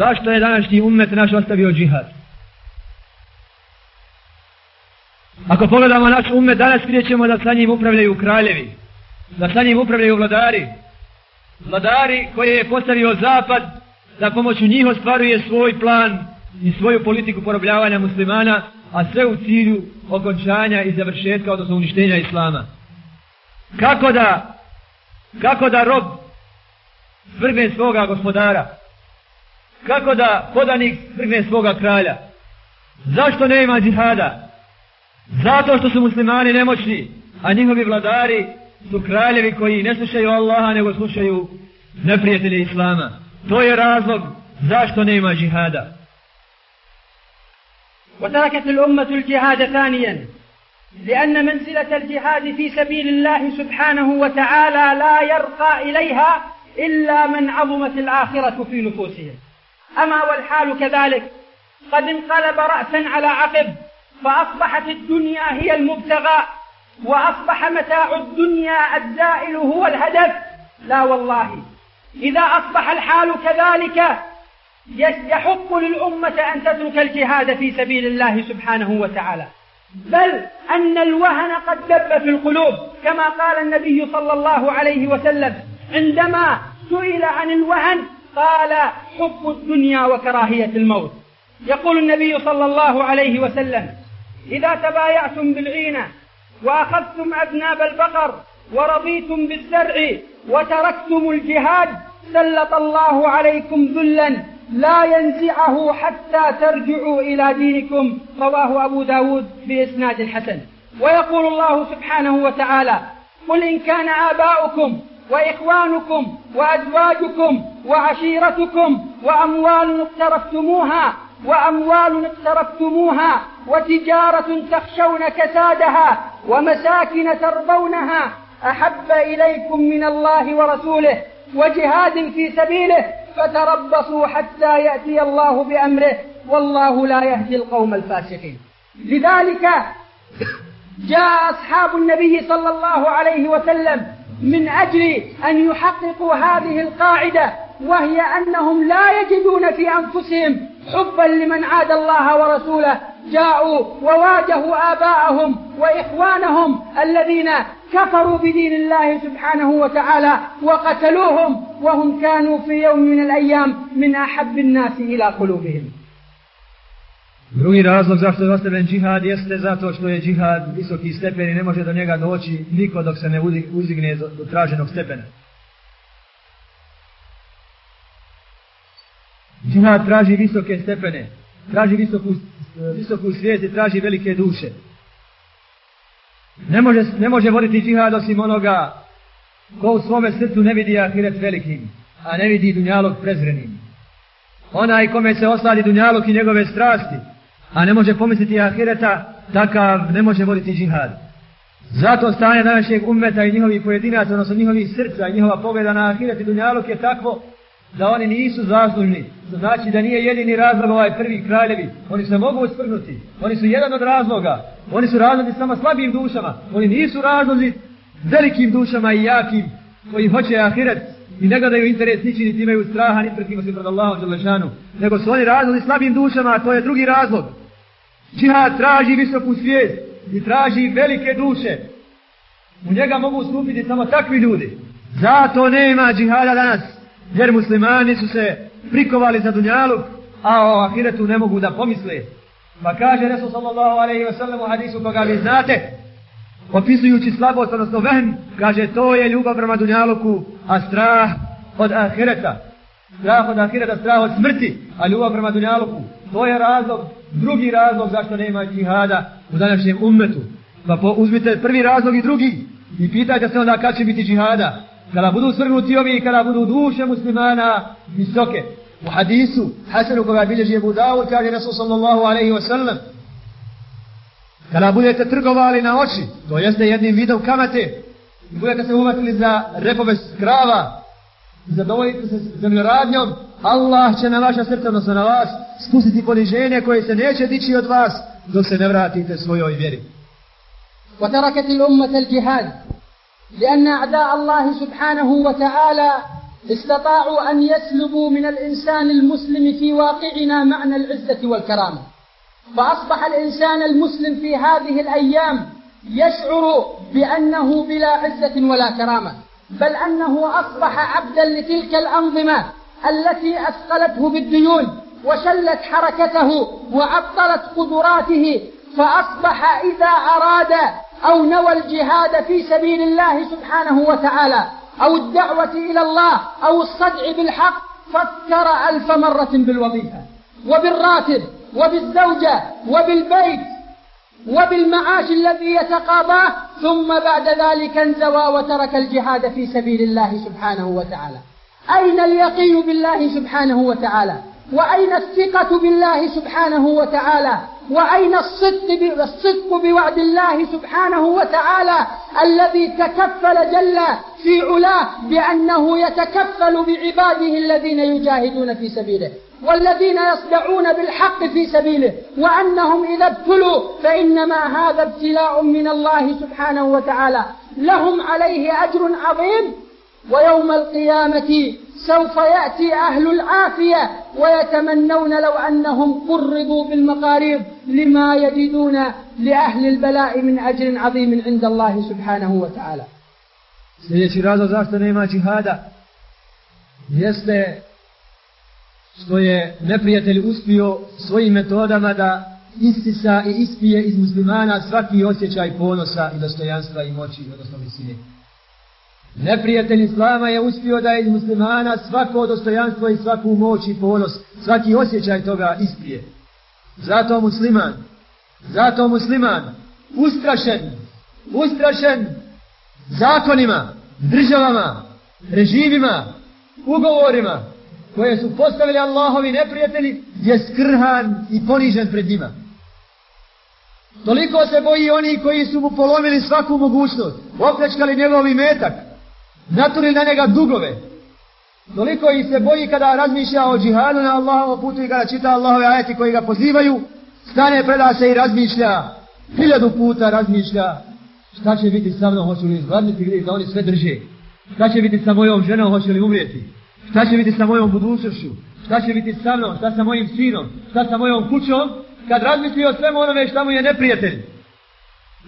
Zašto je današnji umet naš ostavio džihad? Ako pogledamo naš umet, danas vidjet ćemo da sa njim upravljaju kraljevi, da sa njim upravljaju vladari, vladari koje je postavio zapad da pomoću njih ostvaruje svoj plan i svoju politiku porobljavanja muslimana, a sve u cilju okončanja i završetka, odnosno uništenja islama. Kako da, kako da rob svrgne svoga gospodara? Kako da podanik svrgne svoga kralja? Zašto ne ima džihada? Zato što su muslimani nemoćni, a njihovi vladari su kraljevi koji ne slušaju Allaha, nego slušaju neprijatelje Islama. To je razlog zašto nema džihada. وتركت الأمة الجهاد ثانيا لأن منزلة الجهاد في سبيل الله سبحانه وتعالى لا يرقى إليها إلا من عظمت الآخرة في نفوسهم أما والحال كذلك؟ قد انقلب رأسا على عقب فأصبحت الدنيا هي المبتغى وأصبح متاع الدنيا الزائل هو الهدف. لا والله. إذا أصبح الحال كذلك يحق للأمة أن تترك الجهاد في سبيل الله سبحانه وتعالى. بل أن الوهن قد دب في القلوب كما قال النبي صلى الله عليه وسلم عندما سئل عن الوهن قال حب الدنيا وكراهية الموت. يقول النبي صلى الله عليه وسلم إذا تبايعتم بالعينة وأخذتم أذناب البقر ورضيتم بالزرع وتركتم الجهاد سلط الله عليكم ذلا لا ينزعه حتى ترجعوا إلى دينكم. رواه أبو داود بإسناد حسن. ويقول الله سبحانه وتعالى قل إن كان آباؤكم وإخوانكم وأزواجكم وعشيرتكم وأموال اقترفتموها وأموال اقترفتموها وتجارة تخشون كسادها ومساكن ترضونها أحب إليكم من الله ورسوله وجهاد في سبيله فتربصوا حتى يأتي الله بأمره والله لا يهدي القوم الفاسقين. لذلك جاء أصحاب النبي صلى الله عليه وسلم من أجل أن يحققوا هذه القاعدة وهي أنهم لا يجدون في أنفسهم حبا لمن عاد الله ورسوله. جاءوا وواجهوا آباءهم وإخوانهم الذين كفروا بدين الله سبحانه وتعالى وقتلوهم وهم كانوا في يوم من الأيام من أحب الناس إلى قلوبهم. Drugi razlog zašto je ostavljen džihad jeste zato što je džihad visoki stepen i ne može do njega doći niko dok se ne uzigne do traženog stepena. Džihad traži visoke stepene, traži visoku, visoku svijest i traži velike duše. Ne može, ne može voditi džihad osim onoga ko u svome srcu ne vidi ahiret velikim, a ne vidi dunjalog prezrenim. Onaj kome se osladi dunjalog i njegove strasti, a ne može pomisliti ahireta, takav ne može voditi džihad. Zato stanje današnjeg ummeta i njihovih pojedinaca, odnosno njihovih srca i njihova pogleda na ahiret i dunjaluk je takvo da oni nisu zaslužni. To znači da nije jedini razlog ovaj prvi kraljevi. Oni se mogu usprnuti. Oni su jedan od razloga. Oni su razlozi samo slabim dušama. Oni nisu razlozi velikim dušama i jakim koji hoće ahiret i ne gledaju interes niči niti imaju straha ni pretima se pred Allahom Đalešanu. Nego su oni razlozi slabim dušama, a to je drugi razlog. Džihad traži visoku svijest i traži velike duše. U njega mogu stupiti samo takvi ljudi. Zato nema džihada danas jer muslimani su se prikovali za dunjalu, a o ahiretu ne mogu da pomisle. Pa kaže Resul sallallahu alaihi wa sallam u hadisu koga vi znate, opisujući slabost, odnosno vehn, kaže to je ljubav prema dunjaluku, a strah od ahireta. Strah od ahireta, strah od smrti, a ljubav prema dunjaluku. To je razlog, drugi razlog zašto nema džihada u današnjem ummetu. Pa po, uzmite prvi razlog i drugi i pitajte se onda kad će biti džihada kada budu svrnuti ovi, kada budu duše muslimana visoke. U hadisu, Hasanu koga bilježi Ebu Dawud, kaže Rasul sallallahu alaihi wa sallam, kada budete trgovali na oči, to jeste jednim vidom kamate, i budete se uvatili za repove krava, zadovoljite se zemljoradnjom, Allah će na vaša srca, na vas, spustiti poniženje koje se neće dići od vas, dok se ne vratite svojoj vjeri. وتركت الأمة الجهاد لأن أعداء الله سبحانه وتعالى استطاعوا أن يسلبوا من الإنسان المسلم في واقعنا معنى العزة والكرامة فأصبح الإنسان المسلم في هذه الأيام يشعر بأنه بلا عزة ولا كرامة بل أنه أصبح عبدا لتلك الأنظمة التي أثقلته بالديون وشلت حركته وعطلت قدراته فأصبح إذا أراد أو نوى الجهاد في سبيل الله سبحانه وتعالى أو الدعوة إلى الله أو الصدع بالحق فكر ألف مرة بالوظيفة وبالراتب وبالزوجة وبالبيت وبالمعاش الذي يتقاضاه ثم بعد ذلك انزوى وترك الجهاد في سبيل الله سبحانه وتعالى. أين اليقين بالله سبحانه وتعالى؟ وأين الثقة بالله سبحانه وتعالى؟ وأين الصدق الصدق بوعد الله سبحانه وتعالى الذي تكفل جل في علاه بأنه يتكفل بعباده الذين يجاهدون في سبيله والذين يصدعون بالحق في سبيله وأنهم إذا ابتلوا فإنما هذا ابتلاء من الله سبحانه وتعالى. لهم عليه أجر عظيم ويوم القيامة سوف يأتي أهل العافية ويتمنون لو أنهم قربوا بالمقاريض لما يجدون لأهل البلاء من أجر عظيم عند الله سبحانه وتعالى سيدي رازو زاشت نيما جهادا يسته što je neprijatelj uspio svojim metodama da istisa i ispije iz muslimana svaki osjećaj ponosa i dostojanstva i. Neprijatelj Islama je uspio da iz muslimana svako dostojanstvo i svaku moć i ponos, svaki osjećaj toga ispije. Zato musliman, zato musliman, ustrašen, ustrašen zakonima, državama, režimima, ugovorima, koje su postavili Allahovi neprijatelji, je skrhan i ponižen pred njima. Toliko se boji oni koji su mu polomili svaku mogućnost, oplečkali njegov metak, naturili na njega dugove. Toliko i se boji kada razmišlja o džihadu na Allahovom putu i kada čita Allahove ajeti koji ga pozivaju, stane preda se i razmišlja, hiljadu puta razmišlja, šta će biti sa mnom, hoću li izgladniti gdje da oni sve drže, šta će biti sa mojom ženom, hoće li umrijeti, šta će biti sa mojom budućnošću, šta će biti sa mnom, šta sa mojim sinom, šta sa mojom kućom, kad razmisli o svemu onome šta mu je neprijatelj.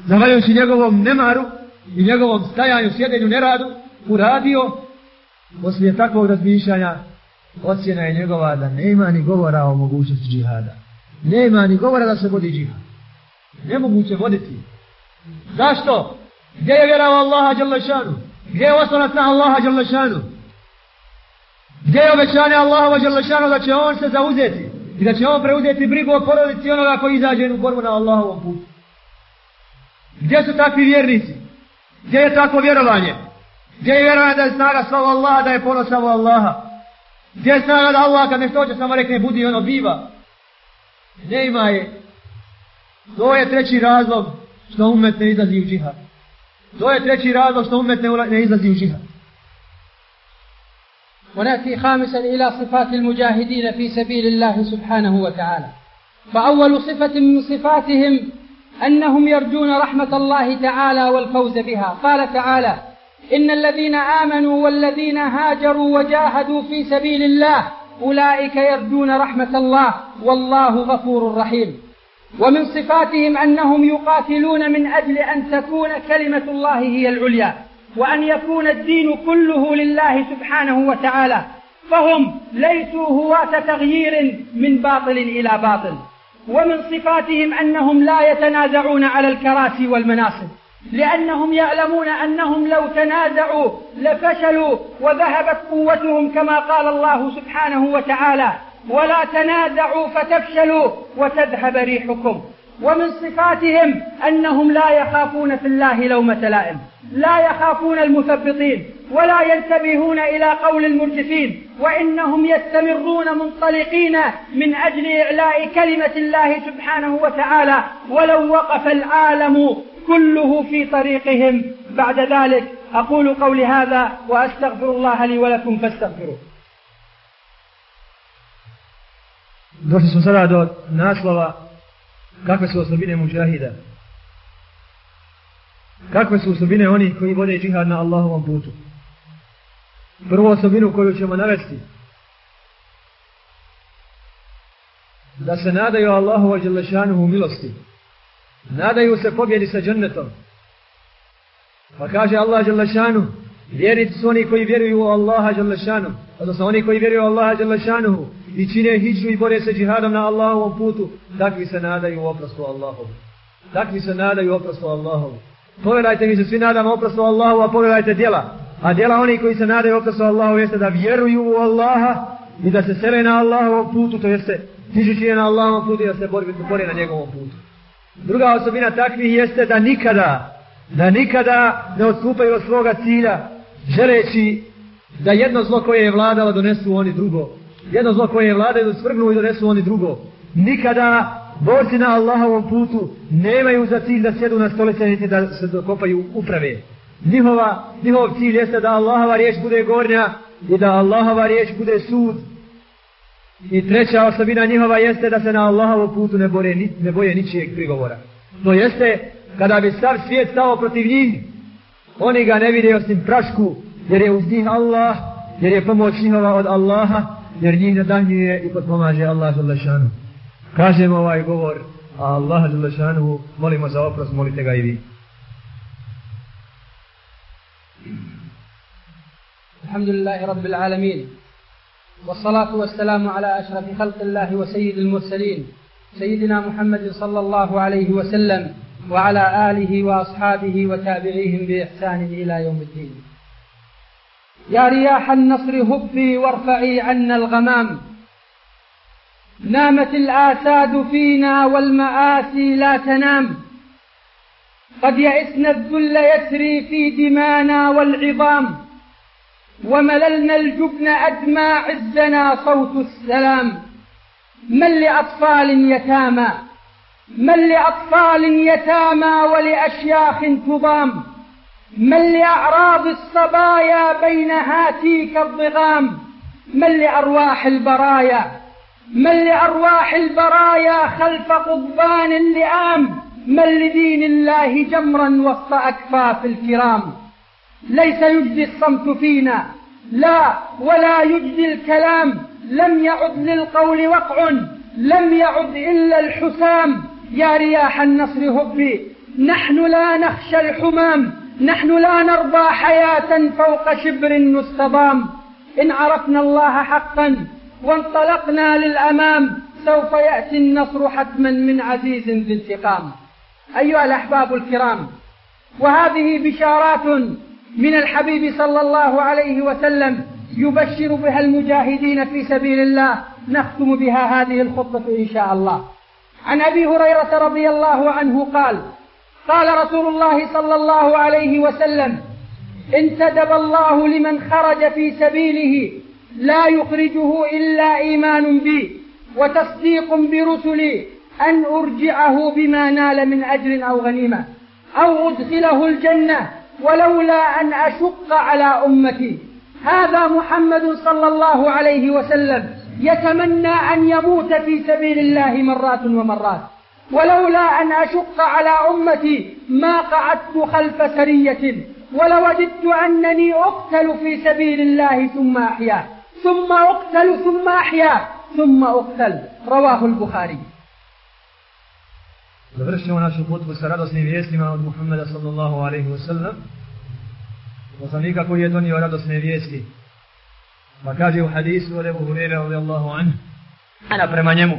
Zavaljujući njegovom nemaru i njegovom stajanju, sjedenju, neradu, uradio, poslije takvog razmišljanja, ocjena je njegova da nema ni govora o mogućnosti džihada. Nema ni govora da se vodi džihad. Nemoguće voditi. Zašto? Gdje je vjera u Allaha Đalešanu? Gdje je osnovac na Allaha Đalešanu? Gdje je obećanje Allaha Đalešanu da će on se zauzeti? I da će on preuzeti brigu o porodici onoga koji izađe u borbu na Allahovom putu? Gdje su takvi vjernici? Gdje je takvo vjerovanje? Gdje je vjerovanje da je snaga slava Allaha, da je ponos samo Allaha? Gdje je snaga da Allah kad nešto hoće samo rekne budi ono biva? Ne ima je. To je treći razlog što umet ne izlazi u džihad. To je treći razlog što umet ne izlazi u džihad. ونأتي خامسا إلى صفات المجاهدين في سبيل الله سبحانه وتعالى فأول صفة من صفاتهم أنهم يرجون رحمة الله تعالى والفوز بها قال تعالى إن الذين آمنوا والذين هاجروا وجاهدوا في سبيل الله أولئك يرجون رحمة الله والله غفور رحيم. ومن صفاتهم أنهم يقاتلون من أجل أن تكون كلمة الله هي العليا وأن يكون الدين كله لله سبحانه وتعالى فهم ليسوا هواة تغيير من باطل إلى باطل. ومن صفاتهم أنهم لا يتنازعون على الكراسي والمناصب. لأنهم يعلمون أنهم لو تنازعوا لفشلوا وذهبت قوتهم كما قال الله سبحانه وتعالى ولا تنازعوا فتفشلوا وتذهب ريحكم. ومن صفاتهم أنهم لا يخافون في الله لومة لائم لا يخافون المثبطين ولا ينتبهون إلى قول المرجفين وإنهم يستمرون منطلقين من أجل إعلاء كلمة الله سبحانه وتعالى ولو وقف العالم كله في طريقهم بعد ذلك أقول قولي هذا وأستغفر الله لي ولكم فاستغفروه Došli smo sada do naslova kakve su osobine muđahida. Kakve su osobine oni koji vode džihad na Allahovom putu. Prvu osobinu koju ćemo navesti. Da se nadaju Allahu wa Đelešanuhu milosti. Nadaju se pobjedi sa džennetom. Pa kaže Allah Đalešanu, vjernici su oni koji vjeruju u Allaha Đalešanu, odnosno oni koji vjeruju u Allaha Đalešanu i čine hiću i bore se džihadom na Allahovom putu, takvi se nadaju u oprostu Allahovu. Takvi se nadaju u oprostu Allahovu. Pogledajte, mi se svi nadamo oprostu Allahu, a pogledajte djela. A djela oni koji se nadaju oprostu Allahu jeste da vjeruju u Allaha i da se sele na Allahovom putu, to jeste tižući je na Allahovom putu i da se bore na njegovom putu. Druga osobina takvih jeste da nikada, da nikada ne odstupaju od svoga cilja, želeći da jedno zlo koje je vladalo donesu oni drugo. Jedno zlo koje je vladalo svrgnu i donesu oni drugo. Nikada borci na Allahovom putu nemaju za cilj da sjedu na stolice niti da se dokopaju uprave. Njihova, njihov cilj jeste da Allahova riječ bude gornja i da Allahova riječ bude sud I treća osobina njihova jeste da se na Allahovom putu ne, bore, ne boje ničijeg prigovora. To jeste, kada bi sav svijet stao protiv njih, oni ga ne vide osim prašku, jer je uz njih Allah, jer je pomoć njihova od Allaha, jer njih nadanjuje i potpomaže Allah Želešanu. Kažemo ovaj govor, a Allah Želešanu molimo za oprost, molite ga i vi. Alhamdulillahi Rabbil Alamin. والصلاة والسلام على أشرف خلق الله وسيد المرسلين سيدنا محمد صلى الله عليه وسلم وعلى آله وأصحابه وتابعيهم بإحسان إلى يوم الدين. يا رياح النصر هبي وارفعي عنا الغمام. نامت الآساد فينا والمآسي لا تنام. قد يئسنا الذل يسري في دمانا والعظام. ومللنا الجبن أدمى عزنا صوت السلام. من لأطفال يتامى؟ من لأطفال يتامى ولأشياخ تضام؟ من لأعراض الصبايا بين هاتيك الضغام؟ من لأرواح البرايا؟ من لأرواح البرايا خلف قضبان اللئام؟ من لدين الله جمرا وسط أكفاف الكرام؟ ليس يجدي الصمت فينا. لا ولا يجدي الكلام. لم يعد للقول وقع. لم يعد إلا الحسام. يا رياح النصر هبي نحن لا نخشى الحمام. نحن لا نرضى حياة فوق شبر نستضام إن عرفنا الله حقا وانطلقنا للأمام سوف يأتي النصر حتما من عزيز ذي انتقام. أيها الأحباب الكرام وهذه بشارات من الحبيب صلى الله عليه وسلم يبشر بها المجاهدين في سبيل الله. نختم بها هذه الخطبة إن شاء الله. عن أبي هريرة رضي الله عنه قال قال رسول الله صلى الله عليه وسلم انتدب الله لمن خرج في سبيله لا يخرجه إلا إيمان بي وتصديق برسلي أن أرجعه بما نال من أجر أو غنيمة أو أدخله الجنة. ولولا أن أشق على أمتي. هذا محمد صلى الله عليه وسلم يتمنى أن يموت في سبيل الله مرات ومرات. ولولا أن أشق على أمتي ما قعدت خلف سرية ولوددت أنني أقتل في سبيل الله ثم أحيا ثم أقتل ثم أحيا ثم أقتل. رواه البخاري. Završimo našu putbu sa radosnim vijestima od Muhammeda sallallahu alaihi wa sallam. Poslanika koji je donio radosne vijesti. Pa kaže u hadisu od Ebu Hurere radijallahu anhu. Ana prema njemu.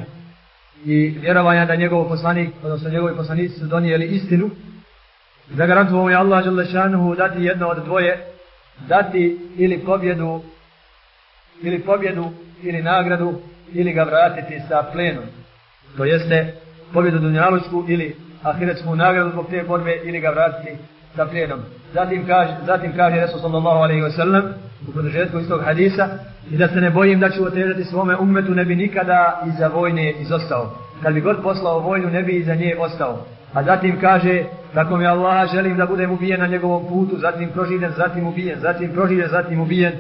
I vjerovanja da njegov poslanik, odnosno njegovi poslanici su donijeli istinu. Zagarantuo je Allah Đalešanuhu dati jedno od dvoje. Dati ili pobjedu, ili pobjedu, ili nagradu, ili ga vratiti sa plenom. To jeste pobjedu dunjalučku ili ahiretsku nagradu zbog te borbe ili ga vratiti sa plijenom. Zatim kaže, zatim kaže Resul sallallahu alaihi wa sallam u podržetku istog hadisa i da se ne bojim da ću otežati svome umetu ne bi nikada iza vojne izostao. Kad bi god poslao vojnu ne bi iza nje ostao. A zatim kaže, tako mi Allah želim da budem ubijen na njegovom putu, zatim proživljen, zatim ubijen, zatim proživljen, zatim ubijen.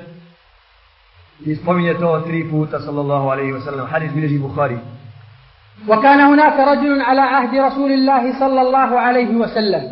I spominje to tri puta sallallahu alaihi wa sallam. Hadis bilježi Bukhari. وكان هناك رجل على عهد رسول الله صلى الله عليه وسلم.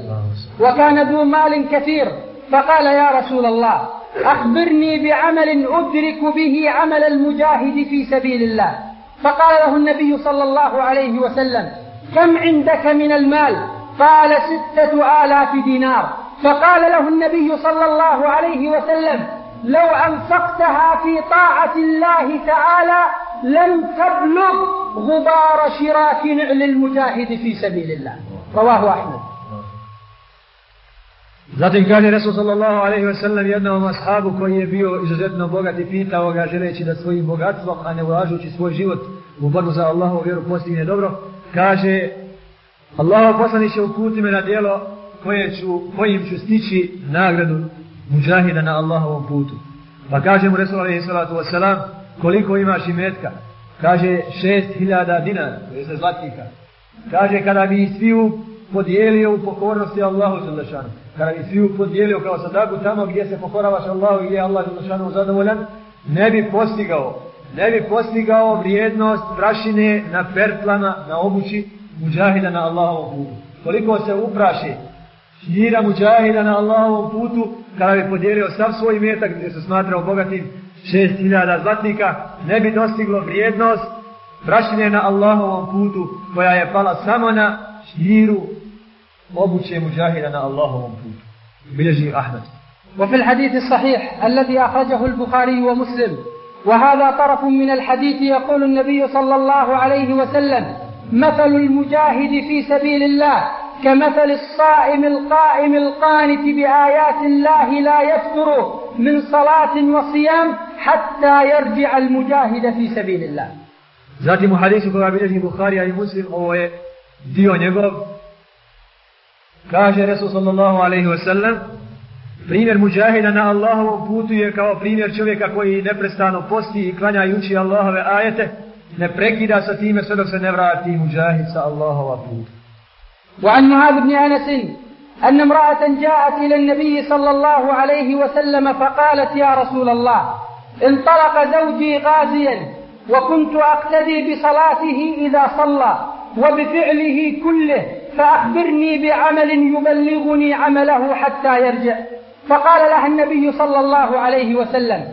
وكان ذو مال كثير. فقال يا رسول الله أخبرني بعمل أدرك به عمل المجاهد في سبيل الله. فقال له النبي صلى الله عليه وسلم كم عندك من المال؟ قال ستة آلاف دينار. فقال له النبي صلى الله عليه وسلم لو أنفقتها في طاعة الله تعالى لم تبلغ غبار شراك نعل المجاهد في سبيل الله رواه أحمد Zatim kaže Resul sallallahu alaihi ve sellem jednom ashabu koji je bio izuzetno bogat i pitao ga želeći da svojim bogatstvom, a ne ulažući svoj život u borbu za Allahu vjeru postigne dobro, kaže Allaho poslaniće uputi me na dijelo koje ću, kojim ću stići nagradu muđahida na Allahovom putu. Pa kaže mu Resul alaihi sallatu wasalam koliko imaš i metka? Kaže šest hiljada dinara, to je zlatnika. Kaže kada bi sviju podijelio u pokornosti Allahu Đelešanu. Kada bi sviju podijelio kao sadaku tamo gdje se pokoravaš Allahu i gdje je Allah Đelešanu zadovoljan, ne bi postigao, ne bi postigao vrijednost prašine na pertlama, na obući muđahida na Allahovom putu. Koliko se upraši šira muđahida na Allahovom putu, kada bi podijelio sav svoj metak gdje se smatrao bogatim šest hiljada zlatnika, ne bi dostiglo vrijednost prašine na Allahovom putu koja je pala samo na širu obuće muđahida na Allahovom putu. Bilježi Ahmed. وفي الحديث الصحيح الذي أخرجه البخاري ومسلم وهذا طرف من الحديث يقول النبي صلى الله عليه وسلم مثل المجاهد في سبيل الله كمثل الصائم القائم القانت بآيات الله لا يفتر من صلاة وصيام حتى يرجع المجاهد في سبيل الله Zatim u hadisu koga bilježi Buharija i Muslim, ovo je dio njegov Kaže Resul sallallahu alaihi wa primjer muđahida na Allahovom putu je kao primjer čovjeka koji neprestano posti i klanja i uči Allahove ajete, ne prekida sa time sve dok se ne vrati muđahid sa Allahova puta. وعن معاذ بن أنس أن امرأة جاءت إلى النبي صلى الله عليه وسلم فقالت يا رسول الله انطلق زوجي غازيا وكنت أقتدي بصلاته إذا صلى وبفعله كله فأخبرني بعمل يبلغني عمله حتى يرجع. فقال لها النبي صلى الله عليه وسلم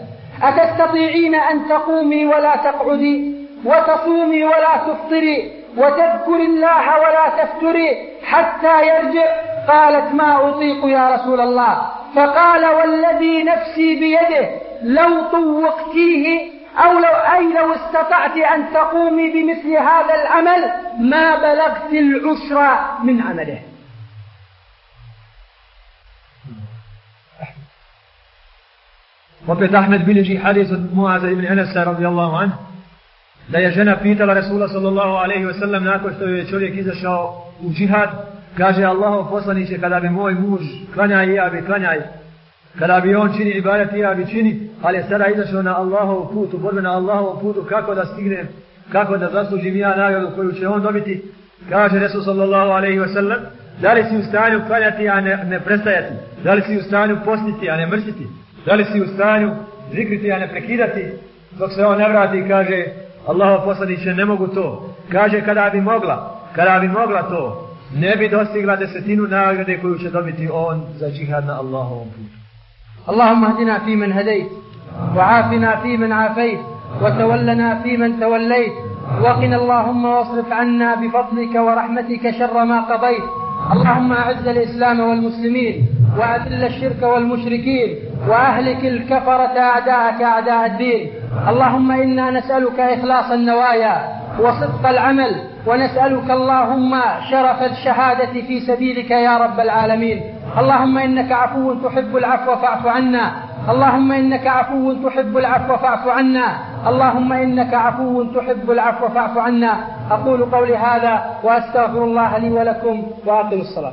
أتستطيعين أن تقومي ولا تقعدي وتصومي ولا تفطري؟ وتذكر الله ولا تفتري حتى يرجع. قالت ما أطيق يا رسول الله. فقال والذي نفسي بيده لو طوقتيه أو لو أي لو استطعت أن تقومي بمثل هذا العمل ما بلغت العشر من عمله. Opet Ahmed bilježi hadis od Muaza ibn Enesa radijallahu an da je žena pitala Rasula sallallahu alaihi wa sallam nakon što je čovjek izašao u džihad kaže Allahov poslaniće kada bi moj muž klanjaj i ja bi klanjaj. Kada bi on čini ibadet i ja bi čini, ali je sada izašao na Allahov put, u borbe na Allahov putu, kako da stignem, kako da zaslužim ja nagradu koju će on dobiti, kaže Resul sallallahu alaihi sellem, da li si u stanju klanjati, a ne, ne prestajati, da li si u stanju postiti, a ne mrsiti, da li si u stanju zikriti, a ne prekidati, dok se on ne vrati i kaže, Allahov poslaniće, ne mogu to. Kaže, kada bi mogla, kada bi mogla to, ne bi dostigla desetinu nagrade koju će dobiti on za džihad na Allahovom putu. اللهم اهدنا فيمن هديت وعافنا فيمن عافيت وتولنا فيمن توليت وقنا اللهم واصرف عنا بفضلك ورحمتك شر ما قضيت اللهم اعز الاسلام والمسلمين واذل الشرك والمشركين واهلك الكفره اعداءك اعداء الدين اللهم إنا نسألك إخلاص النوايا وصدق العمل ونسألك اللهم شرف الشهادة في سبيلك يا رب العالمين. اللهم إنك عفو تحب العفو فاعف عنا. اللهم إنك عفو تحب العفو فاعف عنا. اللهم إنك عفو تحب العفو فاعف عنا. أقول قولي هذا وأستغفر الله لي ولكم وأقم الصلاة.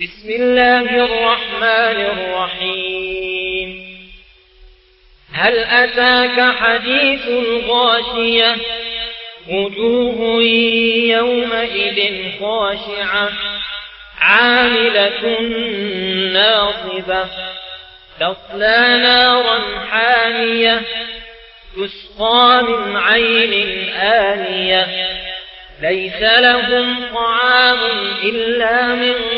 بسم الله الرحمن الرحيم. هل أتاك حديث الغاشية؟ وجوه يومئذ خاشعة عاملة ناصبة تصلى نارا حامية تسقى من عين آنية. ليس لهم طعام إلا من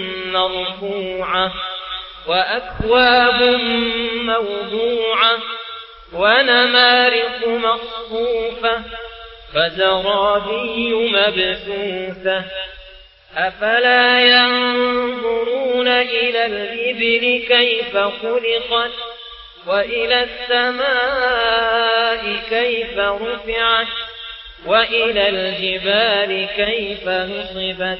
مرفوعة وأكواب موضوعة ونمارق مصفوفة فزرابي مبثوثة أفلا ينظرون إلى الإبل كيف خلقت وإلى السماء كيف رفعت وإلى الجبال كيف نصبت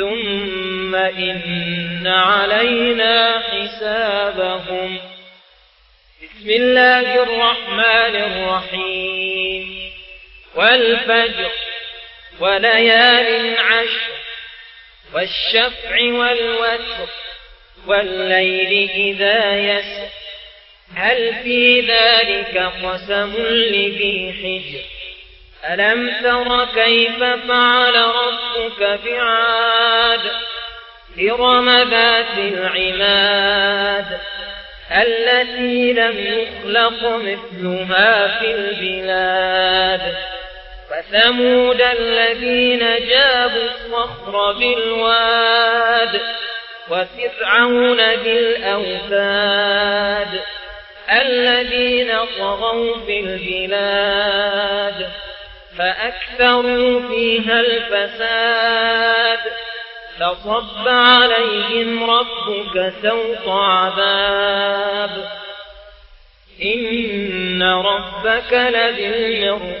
ثم إن علينا حسابهم. بسم الله الرحمن الرحيم. والفجر وليال عشر والشفع والوتر والليل إذا يسر. هل في ذلك قسم لذي حجر؟ ألم تر كيف فعل ربك بعاد؟ إرم ذات العماد التي لم يخلق مثلها في البلاد. وثمود الذين جابوا الصخر بالواد وفرعون بالأوتاد الذين طغوا في البلاد. فأكثروا فيها الفساد فصب عليهم ربك سوط عذاب. إن ربك لبالمرصاد.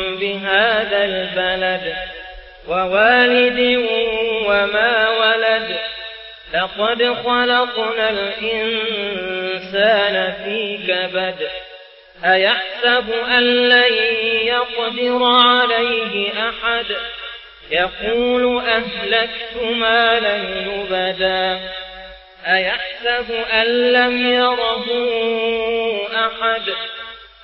بهذا البلد ووالد وما ولد لقد خلقنا الإنسان في كبد أيحسب أن لن يقدر عليه أحد؟ يقول أهلكت مالا لبدا أيحسب أن لم يره أحد؟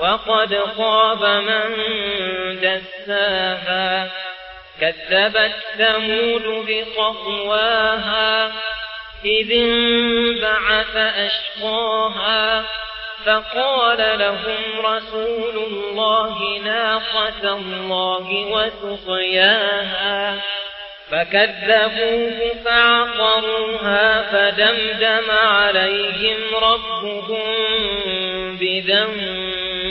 وقد خاب من دساها كذبت ثمود بطغواها إذ انبعث أشقاها فقال لهم رسول الله ناقة الله وسقياها فكذبوه فعقروها فدمدم عليهم ربهم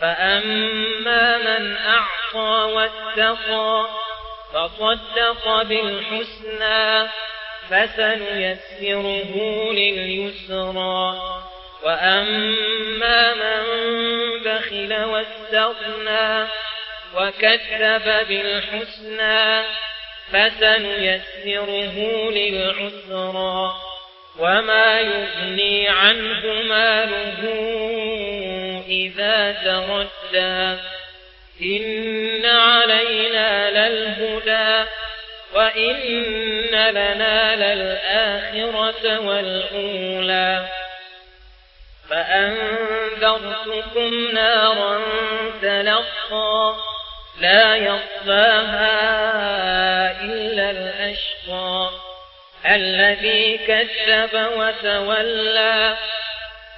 فأما من أعطى واتقى فصدق بالحسنى فسنيسره لليسرى وأما من بخل واستغنى وكذب بالحسنى فسنيسره للعسرى وما يغني عنه ماله إذا تردى إن علينا للهدى وإن لنا للآخرة والأولى فأنذرتكم نارا تلقى لا يصلاها إلا الأشقى الذي كذب وتولى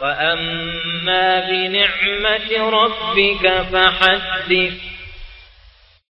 وأما بنعمة ربك فحدث